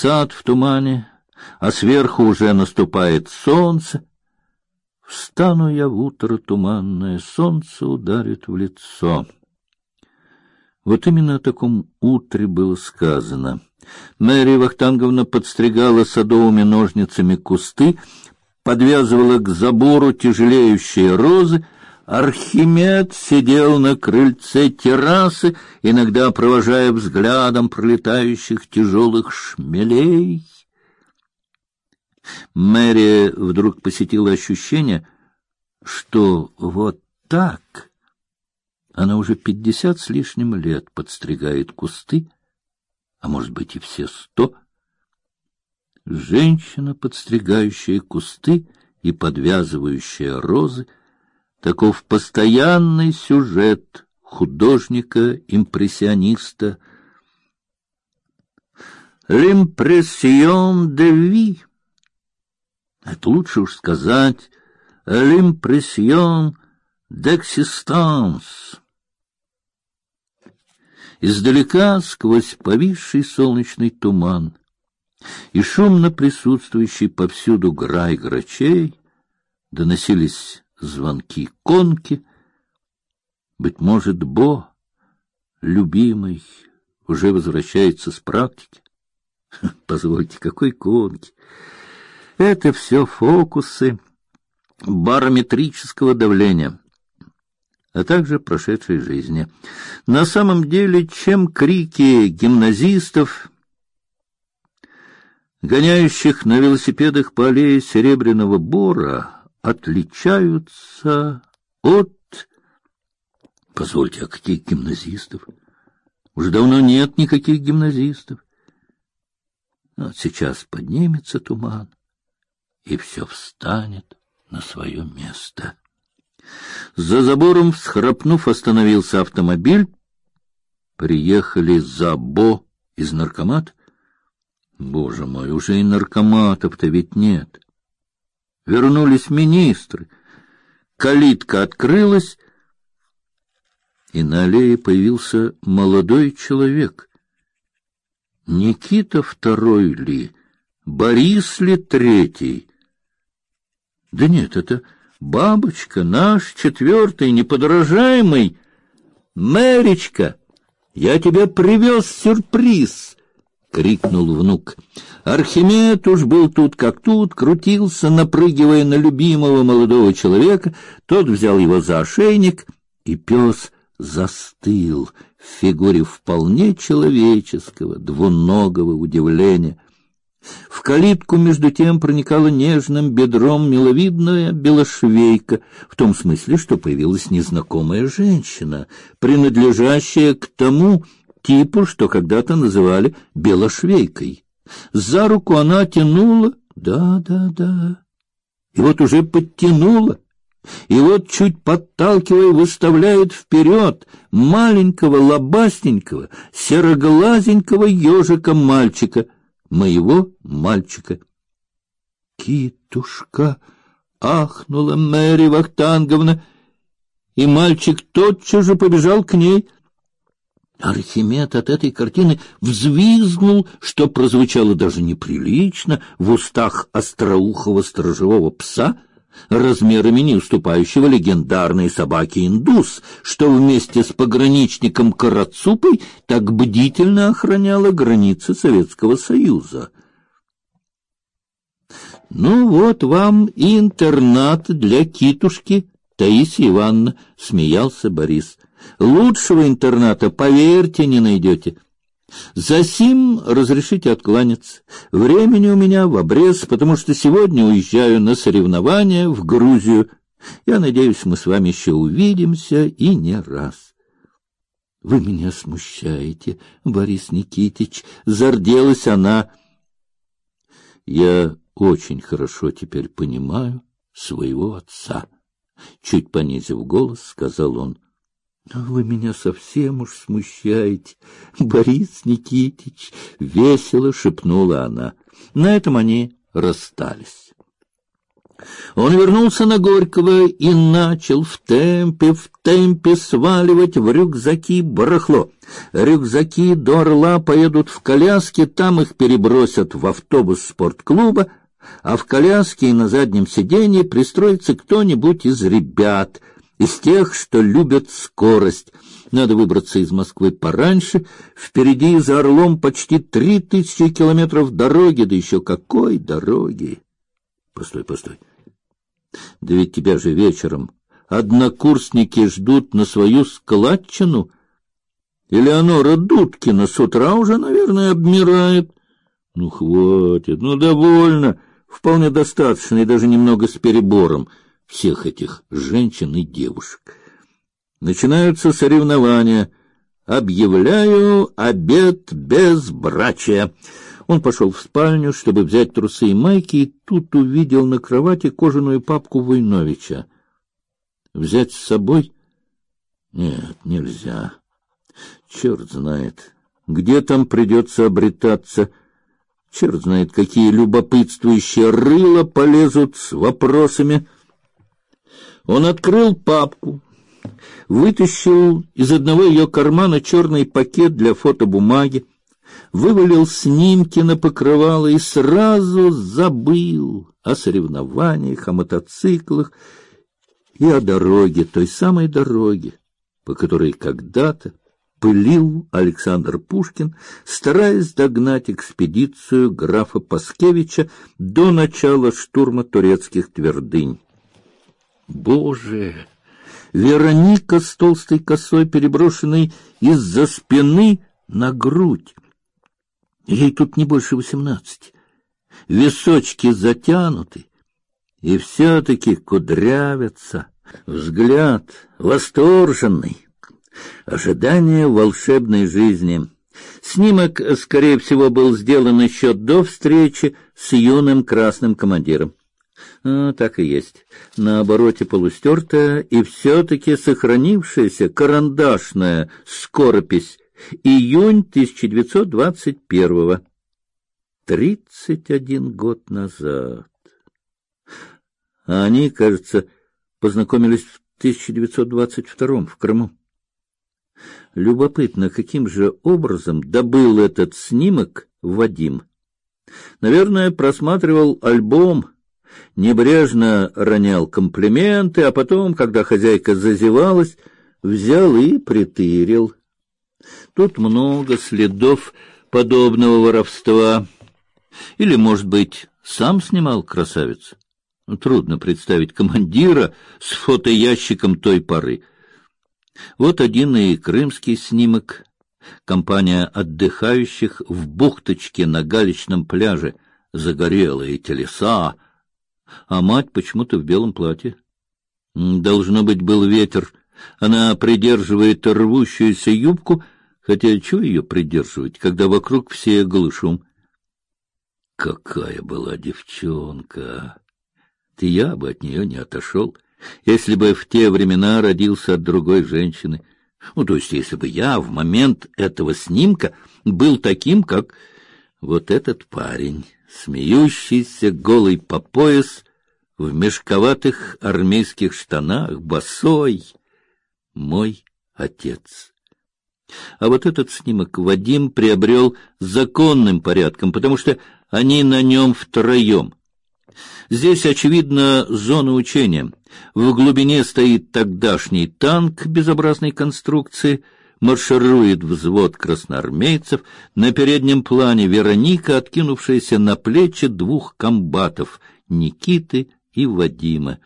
Сад в тумане, а сверху уже наступает солнце. Встану я в утро туманное, солнце ударит в лицо. Вот именно о таком утре было сказано. Мэри Вахтанговна подстригала садовыми ножницами кусты, подвязывала к забору тяжелеющие розы. Архимед сидел на крыльце террасы, иногда провожая взглядом пролетающих тяжелых шмелей. Мэри вдруг посетила ощущение, что вот так она уже пятьдесят с лишним лет подстригает кусты, а может быть и все сто. Женщина, подстригающая кусты и подвязывающая розы, таков постоянный сюжет художника-импрессиониста. L'impression de vie. Это лучше уж сказать l'impression d'existence. Издалека, сквозь повисший солнечный туман и шумно присутствующий повсюду грай грачей, доносились звонки конки. Быть может, Бо, любимый, уже возвращается с практики. Позвольте, какой конки? Это все фокусы барометрического давления а также прошедшей жизни. На самом деле, чем крики гимназистов, гоняющих на велосипедах по аллее Серебряного Бора, отличаются от... Позвольте, а каких гимназистов? Уже давно нет никаких гимназистов. Вот сейчас поднимется туман, и все встанет на свое место. За забором, всхрапнув, остановился автомобиль. Приехали за Бо из наркомат. Боже мой, уже и наркоматов-то ведь нет. Вернулись министры. Калитка открылась, и на аллее появился молодой человек. Никита второй ли, Борис ли третий? Да нет, это Бабочка, наш четвертый неподражаемый, Мэричка, я тебе привез сюрприз, крикнул внук. Архимед уж был тут как тут, крутился, напрыгивая на любимого молодого человека. Тот взял его за ошейник, и пес застыл в фигуре вполне человеческого, двуногого удивления. В калитку между тем проникала нежным бедром миловидная белошвейка, в том смысле, что появилась незнакомая женщина, принадлежащая к тому типу, что когда-то называли белошвейкой. За руку она тянула, да, да, да, и вот уже подтянула, и вот чуть подталкивая выставляет вперед маленького лобастенького сероглазенького ежика мальчика — моего мальчика. Китушка, ахнула Мэри Вахтанговна, и мальчик тотчас же побежал к ней. Архимед от этой картины взвизгнул, что прозвучало даже неприлично в устах остроухого сторожевого пса — размерами не уступающего легендарной собаке индус, что вместе с пограничником Карацупой так бдительно охраняла границы Советского Союза. Ну вот вам и интернат для китушки, Таисия Ивановна, смеялся Борис. Лучшего интерната, поверьте, не найдете. Засим разрешите откланяться. Времени у меня в обрез, потому что сегодня уезжаю на соревнования в Грузию. Я надеюсь, мы с вами еще увидимся и не раз. Вы меня смущаете, Борис Никитич, зарделась она. Я очень хорошо теперь понимаю своего отца, чуть понизив голос, сказал он. Вы меня совсем уж смущаете, Борис Никитич, весело шепнула она. На этом они расстались. Он вернулся на Горького и начал в темпе, в темпе сваливать в рюкзаки барахло. Рюкзаки до Орла поедут в коляске, там их перебросят в автобус спортклуба, а в коляске и на заднем сиденье пристроится кто-нибудь из ребят, из тех, что любят скорость. Надо выбраться из Москвы пораньше. Впереди за Орлом почти три тысячи километров дороги, да еще какой дороги! Постой, постой. Да ведь тебя же вечером однокурсники ждут на свою складчину. Элеонора Дудкина с утра уже, наверное, обмирает. Ну, хватит, ну, довольно. Вполне достаточно, и даже немного с перебором всех этих женщин и девушек. Начинаются соревнования. Объявляю обед безбрачия. Он пошел в спальню, чтобы взять трусы и майки, и тут увидел на кровати кожаную папку Войновича. Взять с собой? Нет, нельзя. Черт знает, где там придется обретаться. Черт знает, какие любопытствующие рыла полезут с вопросами. Он открыл папку, вытащил из одного ее кармана черный пакет для фотобумаги, вывалил снимки на покрывало и сразу забыл о соревнованиях, о мотоциклах и о дороге, той самой дороге, по которой когда-то пылил Александр Пушкин, стараясь догнать экспедицию графа Паскевича до начала штурма турецких твердынь. Боже! Вероника с толстой косой, переброшенной из-за спины на грудь. Ей тут не больше восемнадцати. Височки затянуты, и все-таки кудрявятся. Взгляд восторженный, ожидание волшебной жизни. Снимок, скорее всего, был сделан еще до встречи с юным красным командиром. А, так и есть. На обороте полустертая и все-таки сохранившаяся карандашная скоропись Июнь 1921-го. Тридцать один год назад. А они, кажется, познакомились в 1922 в Крыму. Любопытно, каким же образом добыл этот снимок Вадим. Наверное, просматривал альбом, небрежно ронял комплименты, а потом, когда хозяйка зазевалась, взял и притырил. Тут много следов подобного воровства. Или, может быть, сам снимал красавец? Трудно представить командира с фотоящиком той поры. Вот один и крымский снимок. Компания отдыхающих в бухточке на галечном пляже. Загорелые телеса. А мать почему-то в белом платье. Должно быть, был ветер. Она придерживает рвущуюся юбку — Хотя чего ее придерживать, когда вокруг все голышом? Какая была девчонка! Ты я бы от нее не отошел, если бы в те времена родился от другой женщины. Ну, то есть, если бы я в момент этого снимка был таким, как вот этот парень, смеющийся, голый по пояс, в мешковатых армейских штанах, босой, мой отец. А вот этот снимок Вадим приобрел законным порядком, потому что они на нем втроем. Здесь, очевидно, зона учения. В глубине стоит тогдашний танк безобразной конструкции, марширует взвод красноармейцев, на переднем плане Вероника, откинувшаяся на плечи двух комбатов, Никиты и Вадима.